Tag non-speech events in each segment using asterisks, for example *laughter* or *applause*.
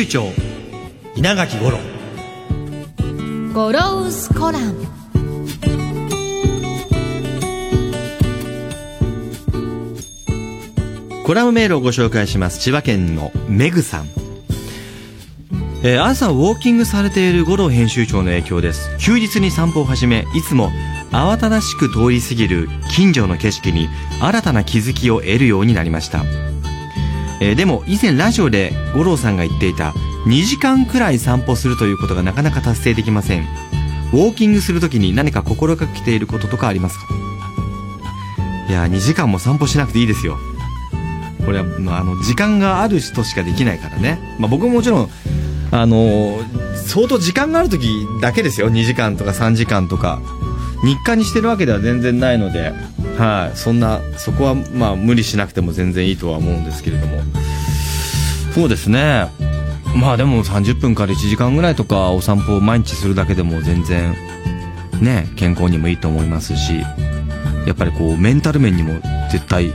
集長稲垣五郎。ゴロウスコラムコラムメールをご紹介します。千葉県のメグさん。えー、朝ウォーキングされている五郎編集長の影響です。休日に散歩を始めいつも慌ただしく通り過ぎる近所の景色に新たな気づきを得るようになりましたえー、でも以前ラジオで五郎さんが言っていた2時間くらい散歩するということがなかなか達成できません。ウォーキングするときに何か心がけていることとかありますか？いや2時間も散歩しなくていいですよ。これは、まあ、あの時間がある人しかできないからね、まあ、僕ももちろんあのー、相当時間がある時だけですよ。2時間とか3時間とか。日課にしてるわけでは全然ないので。はい、そんなそこはまあ無理しなくても全然いいとは思うんですけれども。そうですね。まあでも30分から1時間ぐらいとかお散歩を毎日するだけでも全然ね健康にもいいと思いますしやっぱりこうメンタル面にも絶対い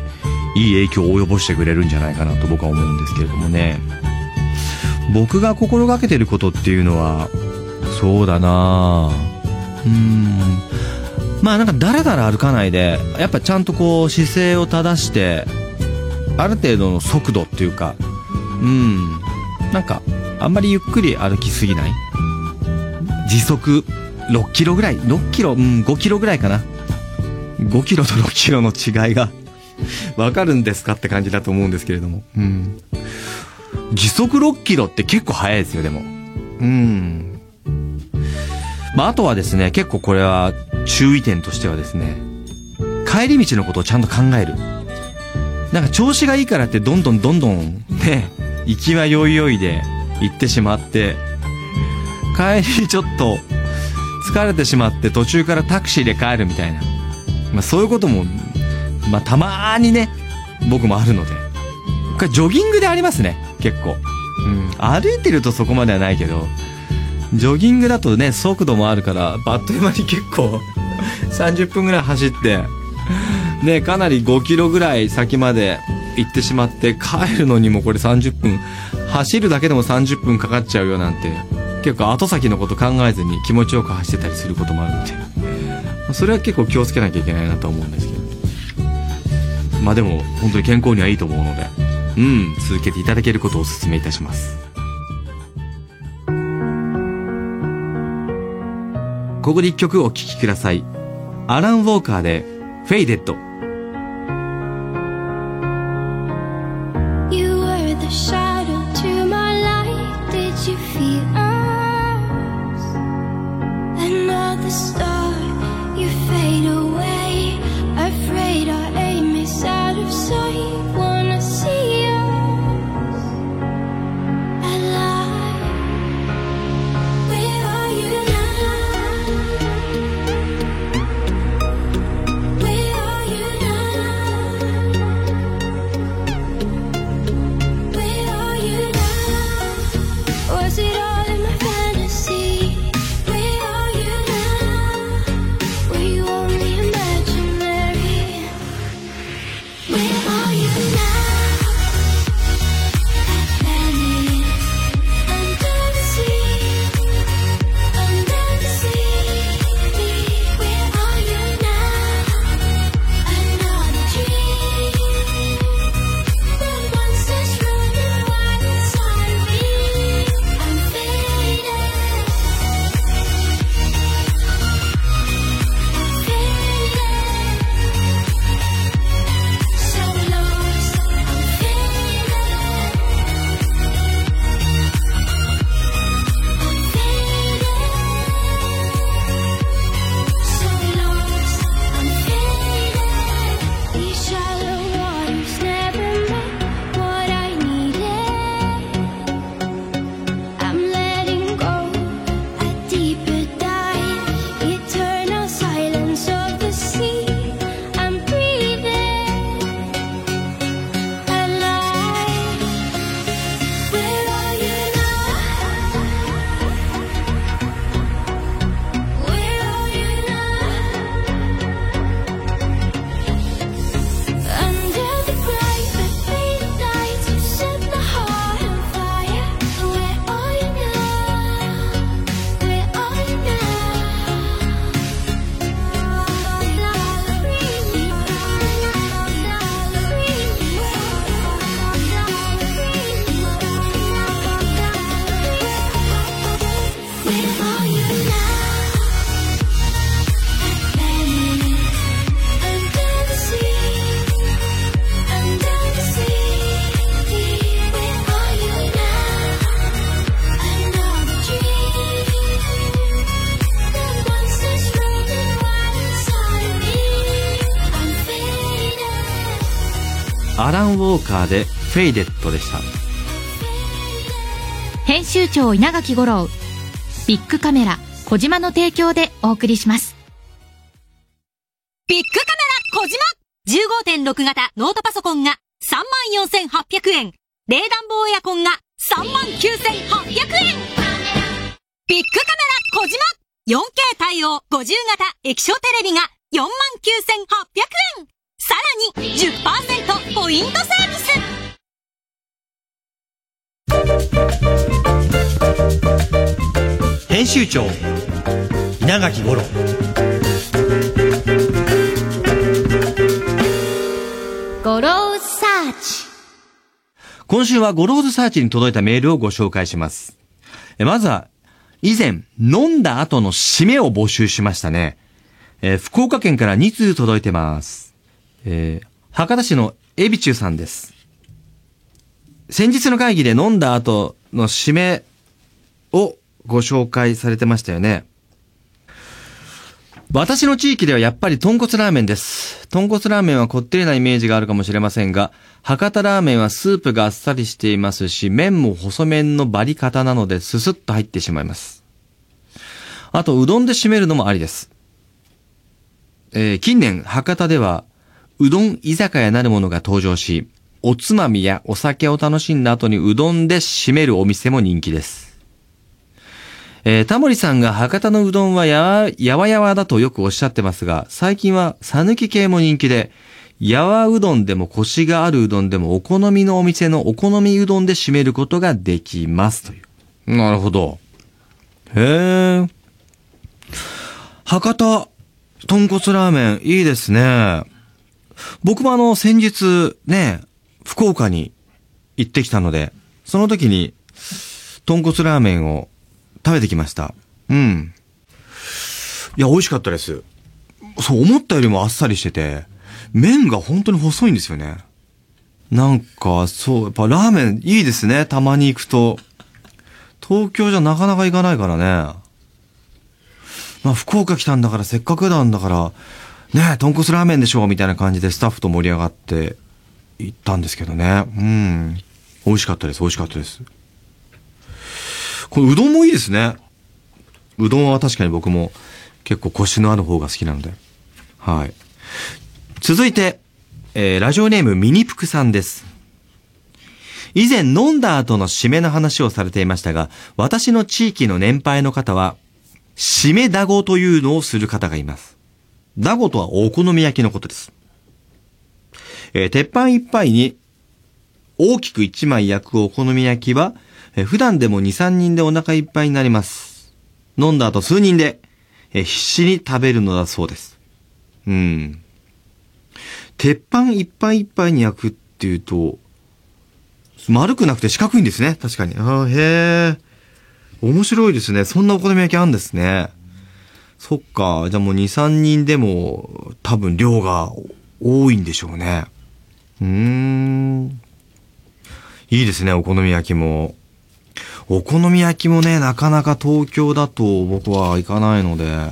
い影響を及ぼしてくれるんじゃないかなと僕は思うんですけれどもね。僕が心がけてることっていうのはそうだなうん。まあなんかだらだら歩かないでやっぱちゃんとこう姿勢を正してある程度の速度っていうかうんなんかあんまりゆっくり歩きすぎない？時速6キロぐらい？6キロ？うん5キロぐらいかな。5キロと6キロの違いが *laughs* わかるんですかって感じだと思うんですけれども。うん。時速6キロって結構速いですよでも。うん。まああとはですね結構これは注意点としてはですね、帰り道のことをちゃんと考える。なんか調子がいいからってどんどんどんどんね、行きはよいよいで行ってしまって、帰りちょっと疲れてしまって途中からタクシーで帰るみたいな。まあそういうことも、まあたまーにね、僕もあるので。これジョギングでありますね、結構。うん。歩いてるとそこまではないけど、ジョギングだとね、速度もあるから、あっという間に結構 *laughs* 30分ぐらい走って、ね、かなり5キロぐらい先まで行ってしまって、帰るのにもこれ30分、走るだけでも30分かかっちゃうよなんて、結構後先のこと考えずに気持ちよく走ってたりすることもあるので、それは結構気をつけなきゃいけないなと思うんですけど。まあでも、本当に健康にはいいと思うので、うん、続けていただけることをお勧めいたします。ここで一曲お聴きください。アラン・ウォーカーで、フェイデッド。アラン・ウォーカーでフェイデットでした編集長稲垣吾郎ビッグカメラ小島の提供でお送りしますビッグカメラ小島 !15.6 型ノートパソコンが34,800円。冷暖房エアコンが39,800円ビッグカメラ小島 !4K 対応50型液晶テレビが49,800円さらに10%ポイントサービス。編集長稲垣吾郎。ゴローズサーチ。今週は Goro's Search に届いたメールをご紹介します。まずは以前飲んだ後の締めを募集しましたね。えー、福岡県から2通届いてます。えー、博多市のエビチューさんです。先日の会議で飲んだ後の締めをご紹介されてましたよね。私の地域ではやっぱり豚骨ラーメンです。豚骨ラーメンはこってりなイメージがあるかもしれませんが、博多ラーメンはスープがあっさりしていますし、麺も細麺のバリ方なのでススッと入ってしまいます。あと、うどんで締めるのもありです。えー、近年、博多では、うどん居酒屋なるものが登場し、おつまみやお酒を楽しんだ後にうどんで締めるお店も人気です。えー、タモリさんが博多のうどんはや、やわやわだとよくおっしゃってますが、最近はさぬき系も人気で、やわうどんでもコシがあるうどんでもお好みのお店のお好みうどんで締めることができますという。なるほど。へえ。博多、豚骨ラーメン、いいですね。僕もあの、先日、ね、福岡に行ってきたので、その時に、豚骨ラーメンを食べてきました。うん。いや、美味しかったです。そう、思ったよりもあっさりしてて、麺が本当に細いんですよね。なんか、そう、やっぱラーメンいいですね、たまに行くと。東京じゃなかなか行かないからね。まあ、福岡来たんだからせっかくなんだから、ね豚骨ラーメンでしょみたいな感じでスタッフと盛り上がって行ったんですけどね。うん。美味しかったです。美味しかったです。このうどんもいいですね。うどんは確かに僕も結構コシのある方が好きなので。はい。続いて、えー、ラジオネームミニプクさんです。以前飲んだ後の締めの話をされていましたが、私の地域の年配の方は、締めだごというのをする方がいます。だごとはお好み焼きのことです。えー、鉄板いっぱいに大きく一枚焼くお好み焼きは、えー、普段でも2、3人でお腹いっぱいになります。飲んだ後数人で、えー、必死に食べるのだそうです。うん。鉄板いっぱいいっぱいに焼くっていうと、丸くなくて四角いんですね。確かに。あ、へえ。面白いですね。そんなお好み焼きあるんですね。そっか。じゃあもう2、3人でも多分量が多いんでしょうね。うーん。いいですね、お好み焼きも。お好み焼きもね、なかなか東京だと僕は行かないので。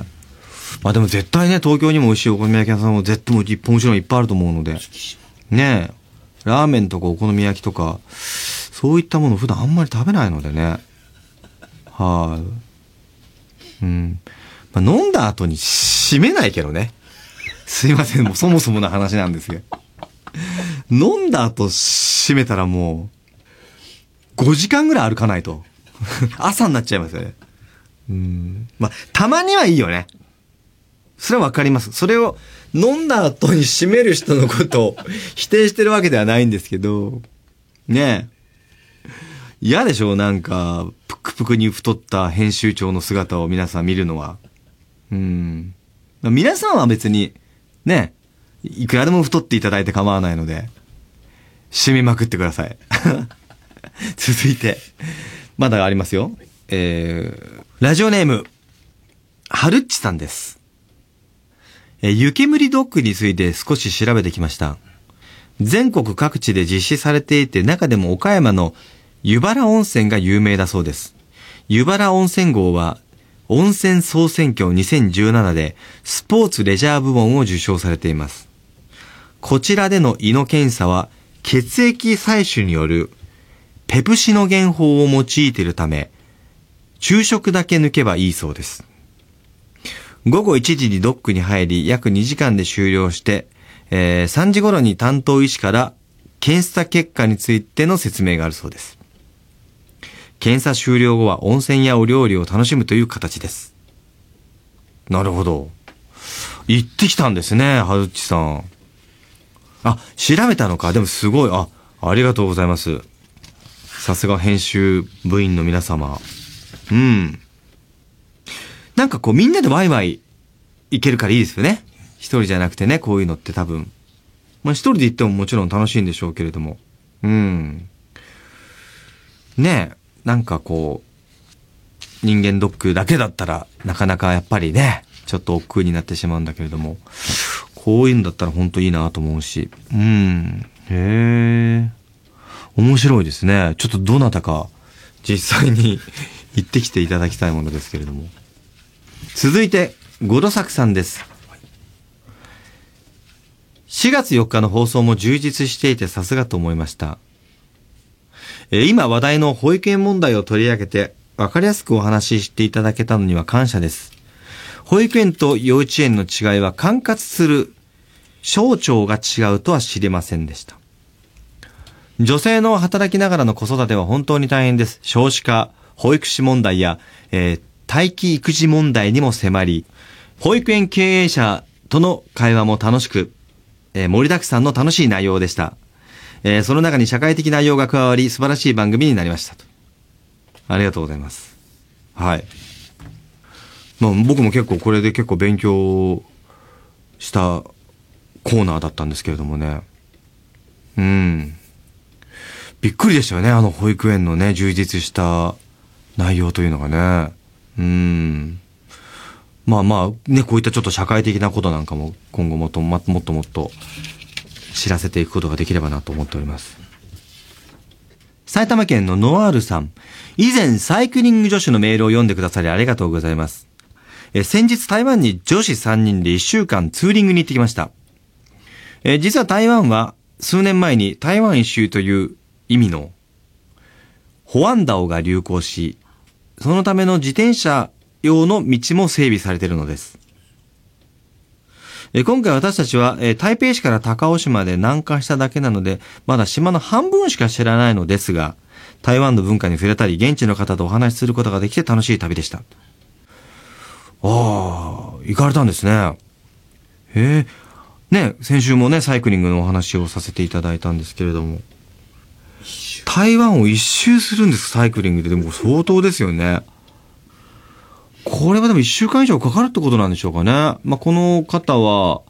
まあでも絶対ね、東京にも美味しいお好み焼き屋さんも絶対も一本もちろんいっぱいあると思うので。ねえラーメンとかお好み焼きとか、そういったもの普段あんまり食べないのでね。はい、うん。まあ、飲んだ後に締めないけどね。すいません、もうそもそもの話なんですけど。飲んだ後締めたらもう、5時間ぐらい歩かないと。朝になっちゃいますよね。うん。まあ、たまにはいいよね。それはわかります。それを飲んだ後に締める人のことを否定してるわけではないんですけど、ねえ。嫌でしょ？なんか、ぷくぷくに太った編集長の姿を皆さん見るのは。うん。皆さんは別に、ね、いくらでも太っていただいて構わないので、締めまくってください。*laughs* 続いて、まだありますよ。えー、ラジオネーム、はるっちさんです。えー、湯煙ドッグについて少し調べてきました。全国各地で実施されていて、中でも岡山の湯原温泉が有名だそうです。湯原温泉号は、温泉総選挙2017でスポーツレジャー部門を受賞されています。こちらでの胃の検査は血液採取によるペプシノゲン法を用いているため、昼食だけ抜けばいいそうです。午後1時にドックに入り、約2時間で終了して、えー3時頃に担当医師から検査結果についての説明があるそうです。検査終了後は温泉やお料理を楽しむという形です。なるほど。行ってきたんですね、はずっちさん。あ、調べたのか。でもすごい。あ、ありがとうございます。さすが編集部員の皆様。うん。なんかこうみんなでワイワイ行けるからいいですよね。一人じゃなくてね、こういうのって多分。まあ一人で行ってももちろん楽しいんでしょうけれども。うん。ねえ、なんかこう、人間ドックだけだったら、なかなかやっぱりね、ちょっと億劫になってしまうんだけれども、こういうんだったら本当いいなと思うし。うん。へえ。面白いですね。ちょっとどなたか実際に行ってきていただきたいものですけれども。続いて、ゴドサクさんです。4月4日の放送も充実していてさすがと思いました。え今話題の保育園問題を取り上げて分かりやすくお話ししていただけたのには感謝です。保育園と幼稚園の違いは管轄する省庁が違うとは知りませんでした。女性の働きながらの子育ては本当に大変です。少子化、保育士問題や、えー待機育児問題にも迫り、保育園経営者との会話も楽しく、えー盛りだくさんの楽しい内容でした。えーその中に社会的内容が加わり、素晴らしい番組になりましたと。ありがとうございます。はい。まあ僕も結構これで結構勉強したコーナーだったんですけれどもね。うん。びっくりでしたよね、あの保育園のね、充実した内容というのがね。うん。まあまあ、ね、こういったちょっと社会的なことなんかも今後もっともっともっと知らせていくことができればなと思っております。埼玉県のノワールさん。以前、サイクリング女子のメールを読んでくださりありがとうございます。え先日台湾に女子3人で1週間ツーリングに行ってきました。え実は台湾は数年前に台湾一周という意味のホアンダオが流行し、そのための自転車用の道も整備されているのです。えー今回私たちは、えー台北市から高雄市まで南下しただけなので、まだ島の半分しか知らないのですが、台湾の文化に触れたり、現地の方とお話しすることができて楽しい旅でした。ああ、行かれたんですね。へえ。ね、先週もね、サイクリングのお話をさせていただいたんですけれども。台湾を一周するんです、サイクリングで。でも相当ですよね。これはでも一週間以上かかるってことなんでしょうかね。まあ、この方は、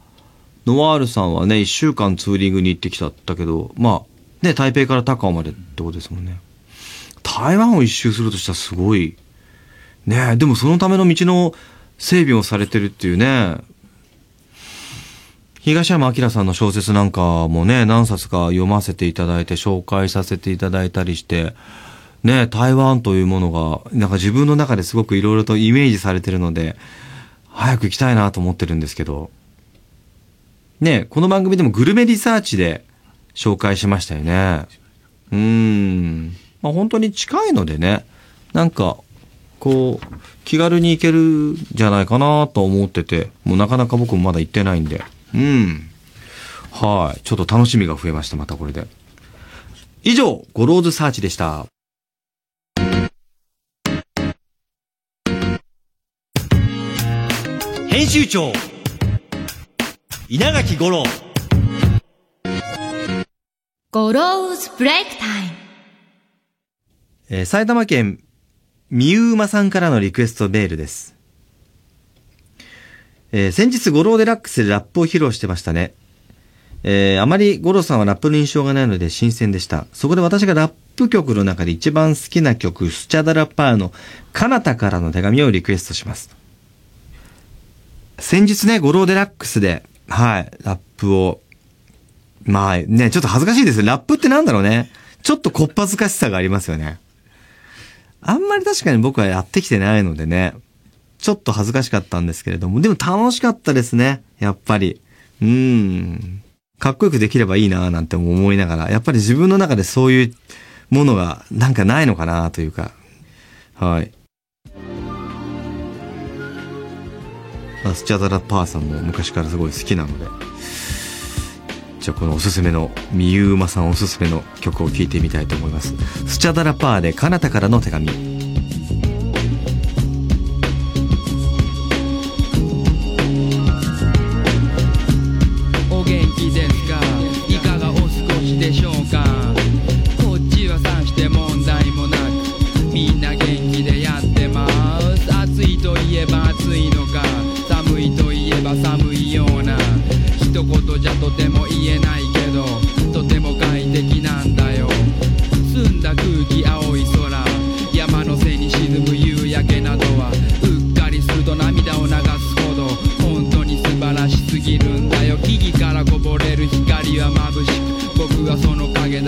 ノワールさんはね、一週間ツーリングに行ってきたったけど、まあ、ね、台北から高雄までってことですもんね。台湾を一周するとしたらすごい。ねでもそのための道の整備をされてるっていうね。東山明さんの小説なんかもね、何冊か読ませていただいて、紹介させていただいたりして、ね、台湾というものが、なんか自分の中ですごくいろいろとイメージされてるので、早く行きたいなと思ってるんですけど、ね、この番組でもグルメリサーチで紹介しましたよね。うん。まあ本当に近いのでね、なんか、こう、気軽に行けるんじゃないかなと思ってて、もうなかなか僕もまだ行ってないんで。うん。はい。ちょっと楽しみが増えました、またこれで。以上、ゴローズサーチでした。編集長稲垣五郎Goro's Break Time。えー埼玉県みゆうまさんからのリクエストメールです。えー先日、ゴローデラックスでラップを披露してましたね。えーあまりゴロさんはラップの印象がないので新鮮でした。そこで私がラップ曲の中で一番好きな曲、スチャダラパーの彼方からの手紙をリクエストします。先日ね、ゴローデラックスで、はい、ラップを、まあね、ちょっと恥ずかしいですラップってなんだろうね。ちょっとこっぱずかしさがありますよね。あんまり確かに僕はやってきてないのでね、ちょっと恥ずかしかったんですけれども、でも楽しかったですね、やっぱり。うん。かっこよくできればいいなぁなんて思いながら、やっぱり自分の中でそういうものがなんかないのかなというか、はい。スチャダラパーさんも昔からすごい好きなのでじゃあこのおすすめのみゆうまさんおすすめの曲を聴いてみたいと思います。スチャダラパーで「彼方からの手紙」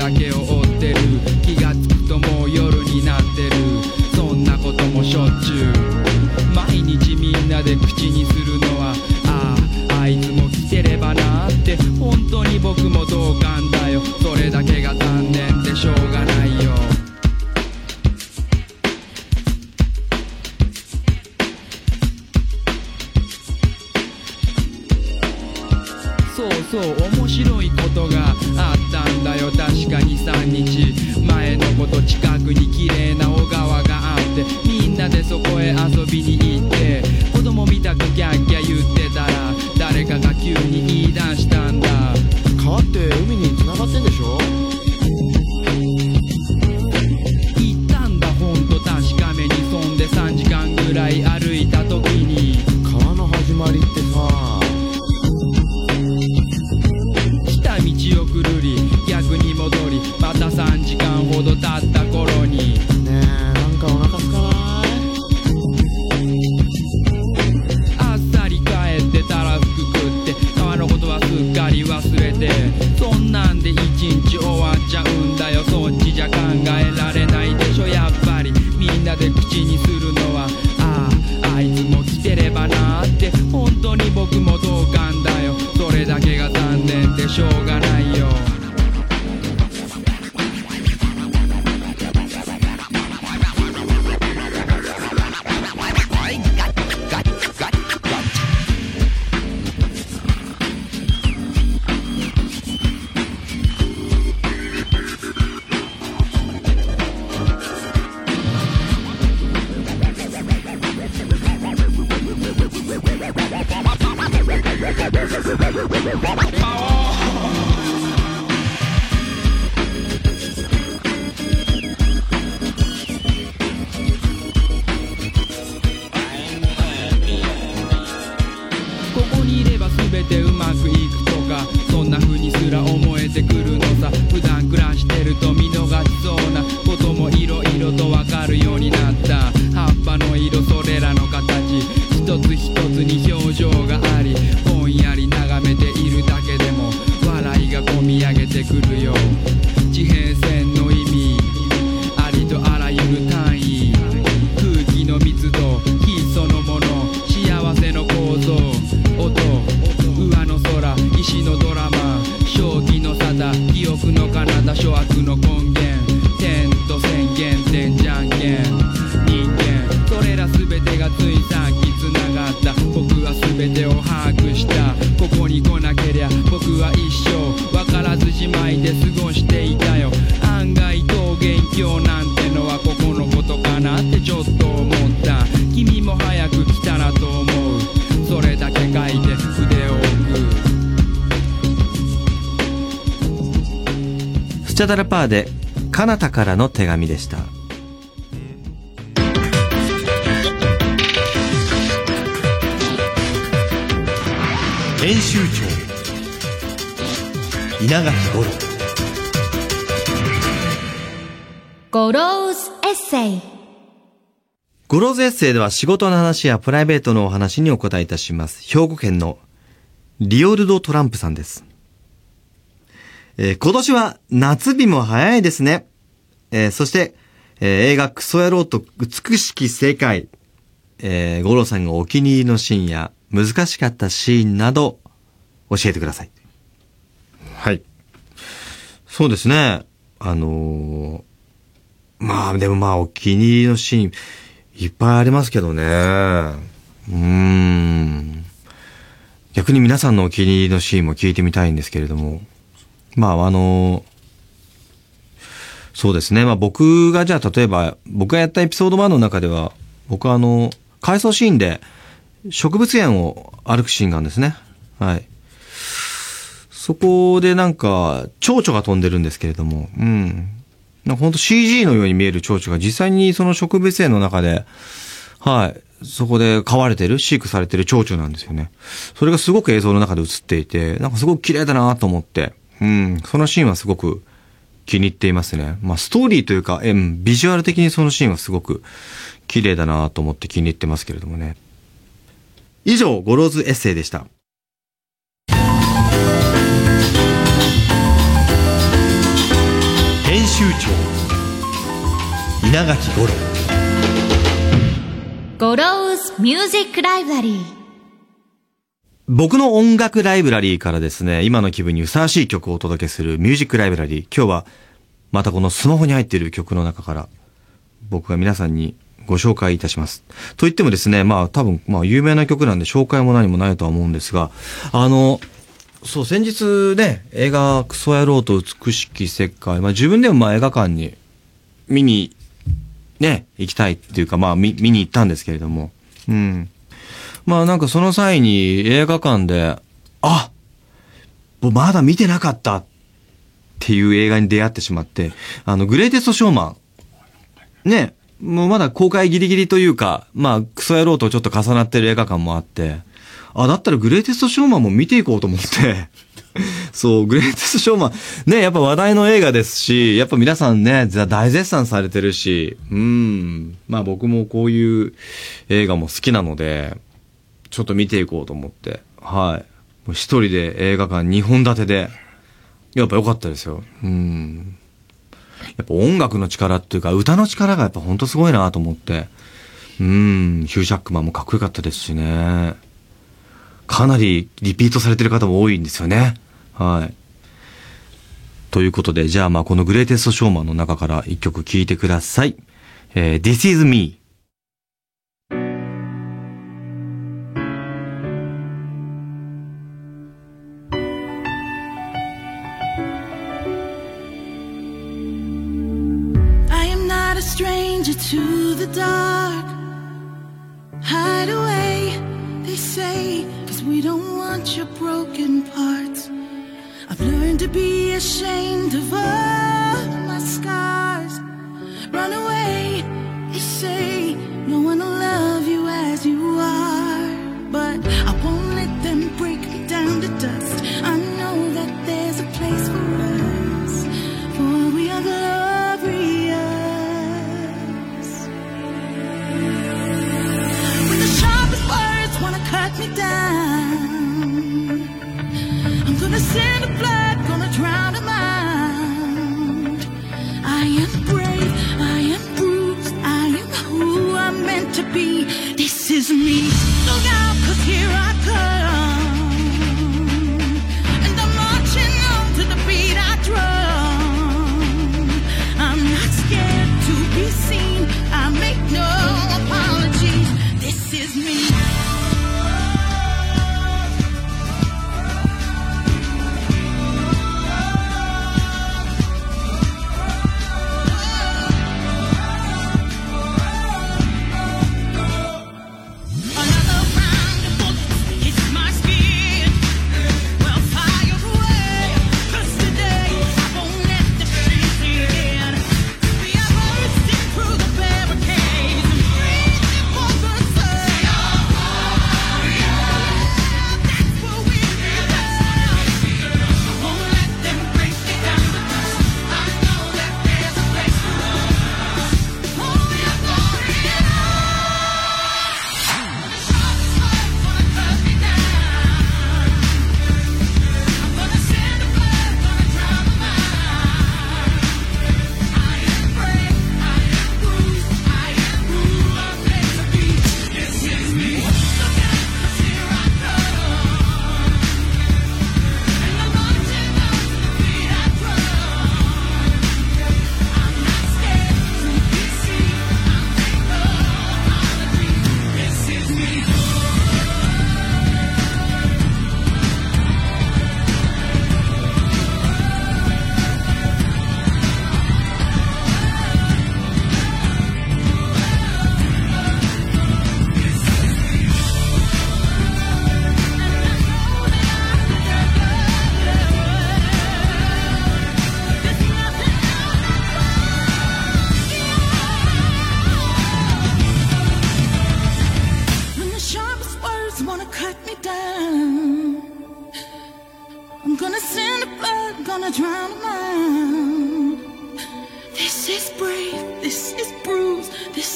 hackeo パーで、彼方からの手紙でした。編集長稲垣吾郎 Goro's Essay Goro's Essay では仕事の話やプライベートのお話にお答えいたします。兵庫県のリオルド・トランプさんです。えー、今年は夏日も早いですね。えー、そして、えー、映画クソ野郎と美しき世界、えー、五郎さんがお気に入りのシーンや難しかったシーンなど教えてください。はい。そうですね。あのー、まあでもまあお気に入りのシーンいっぱいありますけどね。うーん。逆に皆さんのお気に入りのシーンも聞いてみたいんですけれども。まあ、あのそうですね。まあ僕がじゃあ例えば、僕がやったエピソード1の中では、僕はあの、回想シーンで植物園を歩くシーンがあるんですね。はい。そこでなんか、蝶々が飛んでるんですけれども、うん。なんかほんと CG のように見える蝶々が実際にその植物園の中で、はい。そこで飼われてる、飼育されてる蝶々なんですよね。それがすごく映像の中で映っていて、なんかすごく綺麗だなと思って、うん。そのシーンはすごく気に入っていますね。まあストーリーというか、えうんビジュアル的にそのシーンはすごく綺麗だなと思って気に入ってますけれどもね。以上、 Goro's Essay でした。編集長稲垣吾郎 Goro's Music Library。僕の音楽ライブラリーからですね、今の気分にふさわしい曲をお届けするミュージックライブラリー。今日は、またこのスマホに入っている曲の中から、僕が皆さんにご紹介いたします。と言ってもですね、まあ多分、まあ有名な曲なんで紹介も何もないとは思うんですが、あの、そう、先日ね、映画クソ野郎と美しき世界、まあ自分でもまあ映画館に見に、ね、行きたいっていうか、まあ見、見に行ったんですけれども、うん。まあなんかその際に映画館で、あもうまだ見てなかったっていう映画に出会ってしまって、あの、グレイテストショーマン。ね、もうまだ公開ギリギリというか、まあ、クソ野郎とちょっと重なってる映画館もあって、あ、だったらグレイテストショーマンも見ていこうと思って、*laughs* そう、グレイテストショーマン、ね、やっぱ話題の映画ですし、やっぱ皆さんね、大絶賛されてるし、うん、まあ僕もこういう映画も好きなので、ちょっと見ていこうと思って、はい。一人で映画館2本立てで、やっぱ良かったですよ。うん。やっぱ音楽の力っていうか、歌の力がやっぱほんとすごいなと思って。うん、ヒュージャックマンもかっこよかったですしね。かなりリピートされてる方も多いんですよね。はい。ということで、じゃあまあこのグレイテストショーマンの中から一曲聴いてください。えー This is me. No one will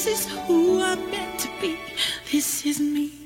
this is who I'm meant to be, this is me.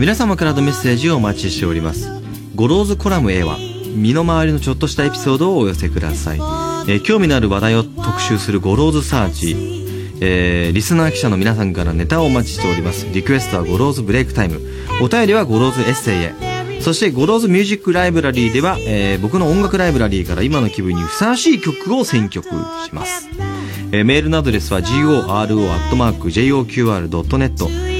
皆様からのメッセージをお待ちしております。 Goro's Column へは、身の回りのちょっとしたエピソードをお寄せください。えー興味のある話題を特集する Goro's Search。えーリスナー記者の皆さんからネタをお待ちしております。リクエストは Goro's Break Time。お便りは Goro's Essay へ。そして、 Goro's Music Library では、えー僕の音楽ライブラリーから今の気分にふさわしい曲を選曲します。えーメールのアドレスは goro.joqr.net